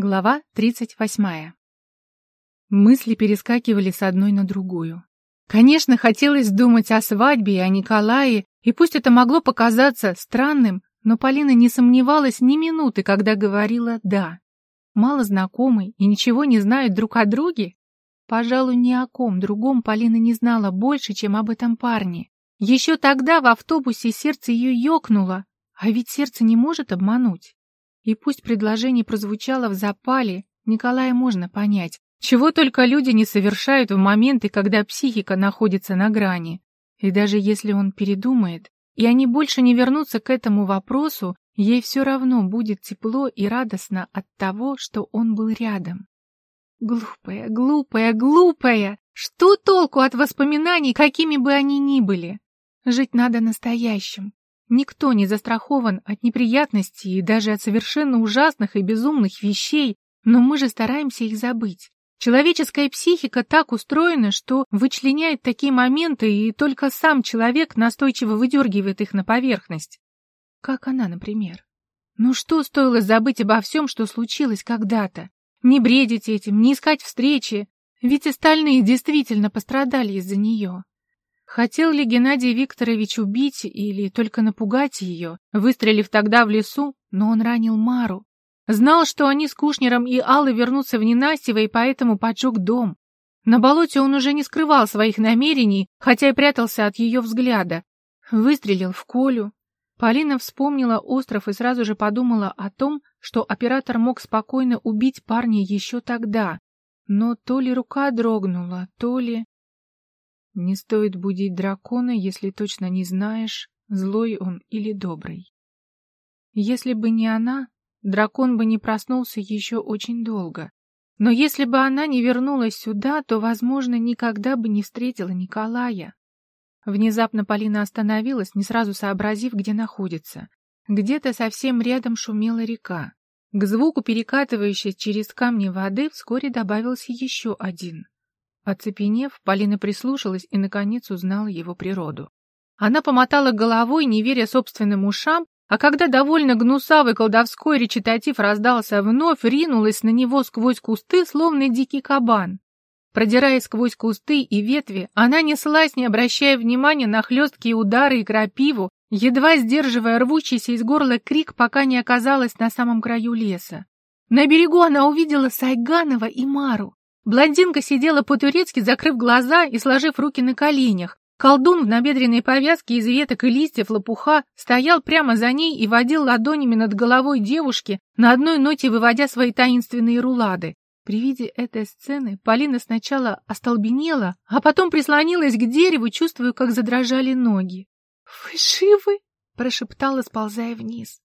Глава 38. Мысли перескакивали с одной на другую. Конечно, хотелось думать о свадьбе и о Николае, и пусть это могло показаться странным, но Полина не сомневалась ни минуты, когда говорила «да». Мало знакомы и ничего не знают друг о друге? Пожалуй, ни о ком другом Полина не знала больше, чем об этом парне. Еще тогда в автобусе сердце ее ёкнуло, а ведь сердце не может обмануть. И пусть предложение прозвучало в запале, Николая можно понять. Чего только люди не совершают в моменты, когда психика находится на грани. И даже если он передумает, и они больше не вернутся к этому вопросу, ей все равно будет тепло и радостно от того, что он был рядом. Глупая, глупая, глупая! Что толку от воспоминаний, какими бы они ни были? Жить надо настоящим, Никто не застрахован от неприятностей и даже от совершенно ужасных и безумных вещей, но мы же стараемся их забыть. Человеческая психика так устроена, что вычленяет такие моменты, и только сам человек настойчиво выдергивает их на поверхность. Как она, например. Ну что стоило забыть обо всем, что случилось когда-то? Не бредить этим, не искать встречи, ведь остальные действительно пострадали из-за нее. Хотел ли Геннадий Викторович убить или только напугать ее, выстрелив тогда в лесу, но он ранил Мару. Знал, что они с Кушнером и Аллой вернутся в Ненастьево и поэтому поджег дом. На болоте он уже не скрывал своих намерений, хотя и прятался от ее взгляда. Выстрелил в Колю. Полина вспомнила остров и сразу же подумала о том, что оператор мог спокойно убить парня еще тогда. Но то ли рука дрогнула, то ли... Не стоит будить дракона, если точно не знаешь, злой он или добрый. Если бы не она, дракон бы не проснулся еще очень долго. Но если бы она не вернулась сюда, то, возможно, никогда бы не встретила Николая. Внезапно Полина остановилась, не сразу сообразив, где находится. Где-то совсем рядом шумела река. К звуку, перекатывающей через камни воды, вскоре добавился еще один. Оцепенев, Полина прислушалась и, наконец, узнала его природу. Она помотала головой, не веря собственным ушам, а когда довольно гнусавый колдовской речитатив раздался вновь, ринулась на него сквозь кусты, словно дикий кабан. Продираясь сквозь кусты и ветви, она неслась, не обращая внимания на хлесткие удары и крапиву, едва сдерживая рвущийся из горла крик, пока не оказалась на самом краю леса. На берегу она увидела Сайганова и Мару. Блондинка сидела по-турецки, закрыв глаза и сложив руки на коленях. Колдун в набедренной повязке из веток и листьев лопуха стоял прямо за ней и водил ладонями над головой девушки, на одной ноте выводя свои таинственные рулады. При виде этой сцены Полина сначала остолбенела, а потом прислонилась к дереву, чувствуя, как задрожали ноги. «Вы живы?» — прошептала, сползая вниз.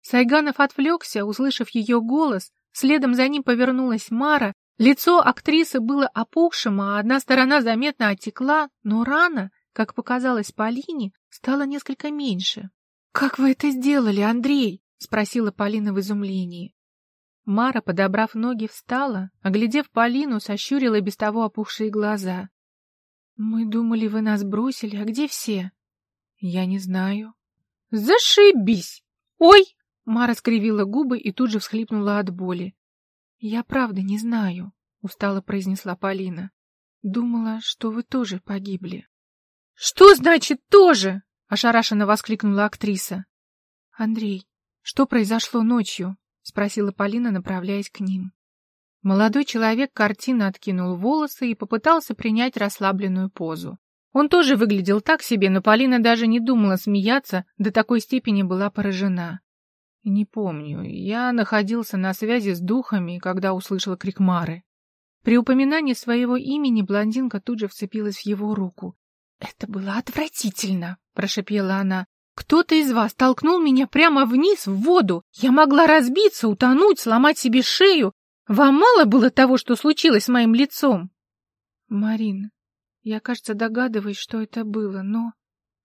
Сайганов отвлекся, услышав ее голос, следом за ним повернулась Мара Лицо актрисы было опухшим, а одна сторона заметно отекла, но рана, как показалось Полине, стала несколько меньше. «Как вы это сделали, Андрей?» — спросила Полина в изумлении. Мара, подобрав ноги, встала, оглядев Полину, сощурила без того опухшие глаза. «Мы думали, вы нас бросили, а где все?» «Я не знаю». «Зашибись! Ой!» Мара скривила губы и тут же всхлипнула от боли. «Я правда не знаю», — устало произнесла Полина. «Думала, что вы тоже погибли». «Что значит «тоже»?» — ошарашенно воскликнула актриса. «Андрей, что произошло ночью?» — спросила Полина, направляясь к ним. Молодой человек картинно откинул волосы и попытался принять расслабленную позу. Он тоже выглядел так себе, но Полина даже не думала смеяться, до такой степени была поражена. Не помню. Я находился на связи с духами, когда услышал крик Мары. При упоминании своего имени блондинка тут же вцепилась в его руку. «Это было отвратительно!» — прошепела она. «Кто-то из вас толкнул меня прямо вниз, в воду. Я могла разбиться, утонуть, сломать себе шею. Вам мало было того, что случилось с моим лицом?» «Марин, я, кажется, догадываюсь, что это было, но...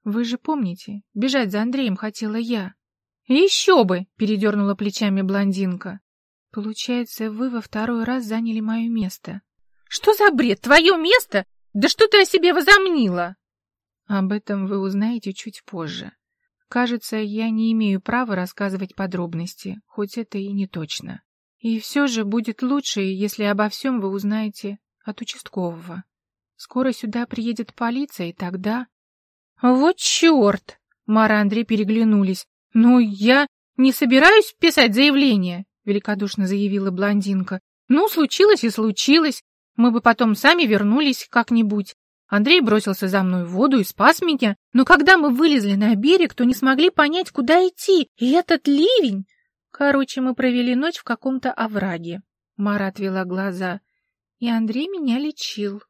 Вы же помните, бежать за Андреем хотела я». «Еще бы!» — передернула плечами блондинка. «Получается, вы во второй раз заняли мое место». «Что за бред? Твое место? Да что ты о себе возомнила?» «Об этом вы узнаете чуть позже. Кажется, я не имею права рассказывать подробности, хоть это и не точно». И все же будет лучше, если обо всем вы узнаете от участкового. Скоро сюда приедет полиция, и тогда... Вот черт! Мара и Андрей переглянулись. Ну, я не собираюсь писать заявление, великодушно заявила блондинка. Ну, случилось и случилось. Мы бы потом сами вернулись как-нибудь. Андрей бросился за мной в воду и спас меня, но когда мы вылезли на берег, то не смогли понять, куда идти, и этот ливень... Короче, мы провели ночь в каком-то овраге. Мара отвела глаза, и Андрей меня лечил.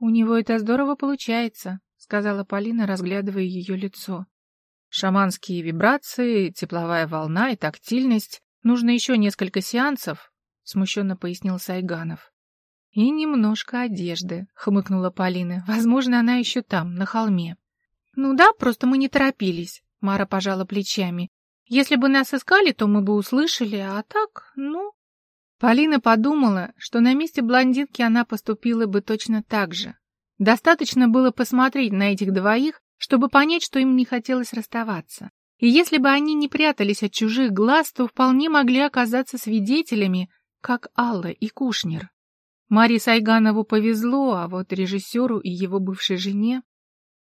У него это здорово получается, сказала Полина, разглядывая ее лицо. Шаманские вибрации, тепловая волна и тактильность. Нужно еще несколько сеансов, смущенно пояснил Сайганов. «И немножко одежды», — хмыкнула Полина. «Возможно, она еще там, на холме». «Ну да, просто мы не торопились», — Мара пожала плечами. «Если бы нас искали, то мы бы услышали, а так, ну...» Полина подумала, что на месте блондинки она поступила бы точно так же. Достаточно было посмотреть на этих двоих, чтобы понять, что им не хотелось расставаться. И если бы они не прятались от чужих глаз, то вполне могли оказаться свидетелями, как Алла и Кушнер. Марии Сайганову повезло, а вот режиссеру и его бывшей жене...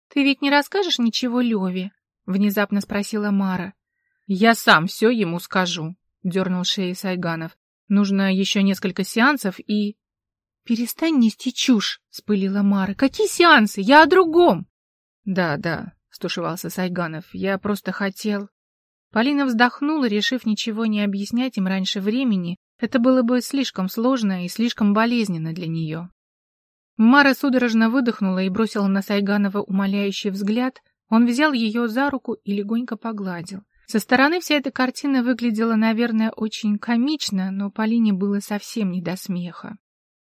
«Ты ведь не расскажешь ничего Леве?» — внезапно спросила Мара. «Я сам все ему скажу», — дернул шеей Сайганов. «Нужно еще несколько сеансов и...» «Перестань нести чушь», — спылила Мара. «Какие сеансы? Я о другом!» «Да, да», — стушевался Сайганов. «Я просто хотел...» Полина вздохнула, решив ничего не объяснять им раньше времени, это было бы слишком сложно и слишком болезненно для нее. Мара судорожно выдохнула и бросила на Сайганова умоляющий взгляд. Он взял ее за руку и легонько погладил. Со стороны вся эта картина выглядела, наверное, очень комично, но Полине было совсем не до смеха.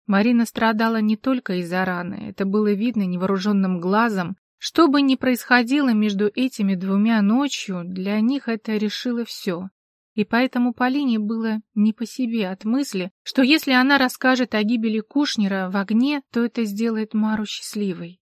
Марина страдала не только из-за раны, это было видно невооруженным глазом. Что бы ни происходило между этими двумя ночью, для них это решило все. И поэтому Полине было не по себе от мысли, что если она расскажет о гибели Кушнера в огне, то это сделает Мару счастливой.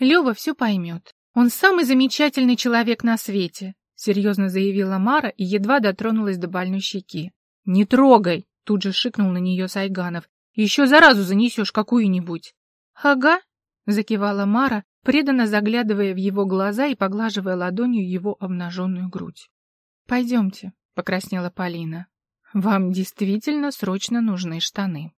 Лева все поймет. Он самый замечательный человек на свете, серьезно заявила Мара и едва дотронулась до больной щеки. Не трогай, тут же шикнул на нее Сайганов. Еще заразу занесешь какую-нибудь. Ага, закивала Мара, преданно заглядывая в его глаза и поглаживая ладонью его обнаженную грудь. Пойдемте. — покраснела Полина. «Вам действительно срочно нужны штаны».